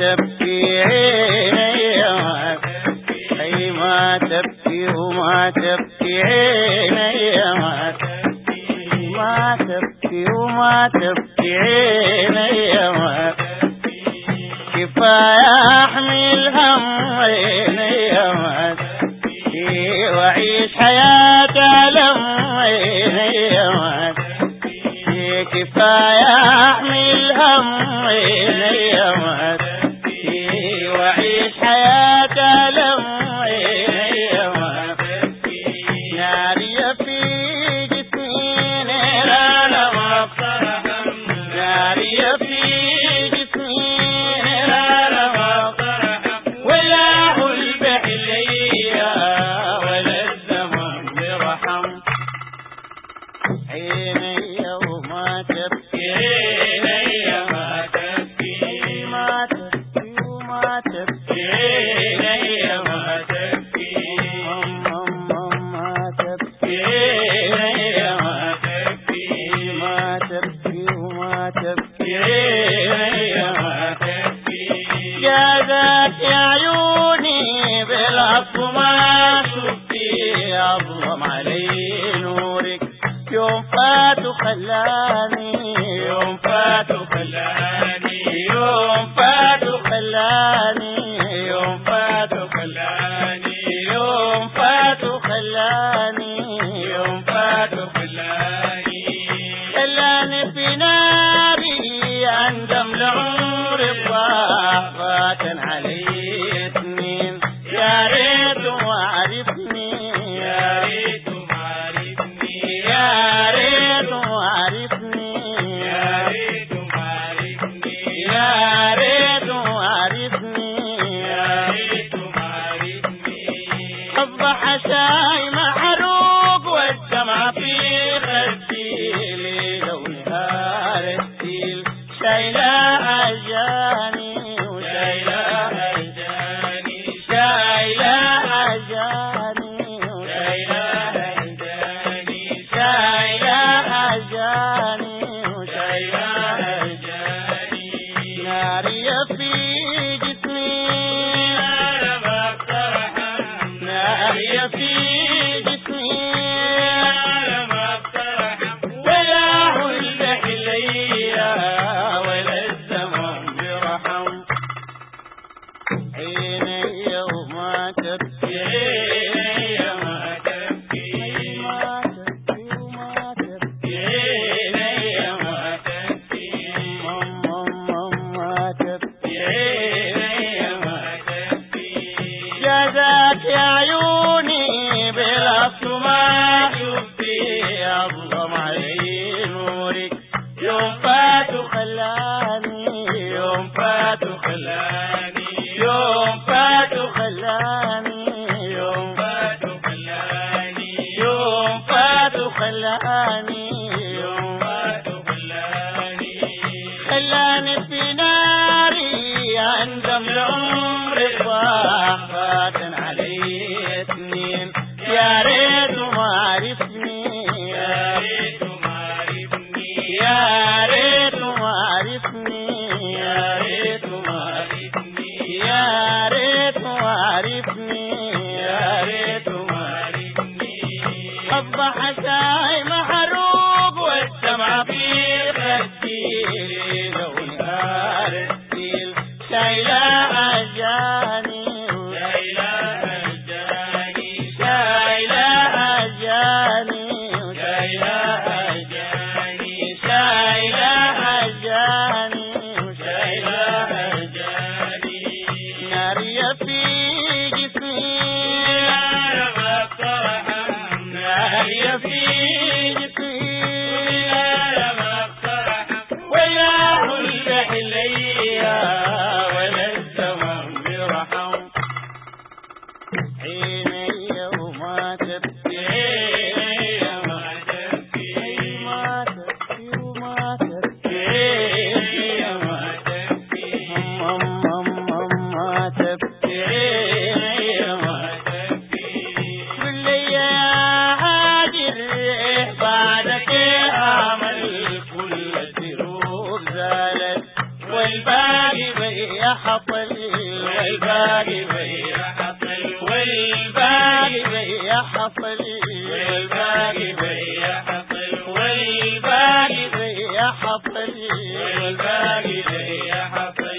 تبكي عينيها أي ما تبكي وما تبكي عينيها ما تبكي وما تبكي عيني ما كفاية أحمل هم عينيها وعيش حياة ألم عينيها كفاية Hey, my, oh, my, yeah. يوم فات وخلاني يوم فات وخلاني يوم فات وخلاني يوم فات وخلاني يوم فات وخلاني يوم فات وخلاني خلاني في نابي أندم لعمر الله فاتن عليه جزاك يا عيوني بلفظ ما يبكي أظلم علي نورك يوم فات خلاني يوم فات خلاني يوم فات خلاني يوم فات خلاني يوم فات خلاني يوم فات خلاني خلاني في ناري عند حطل والباقي بيا حطل والباقي بيا حطل والباقي بيا حطل والباقي بيا حطل والباقي بيا حطل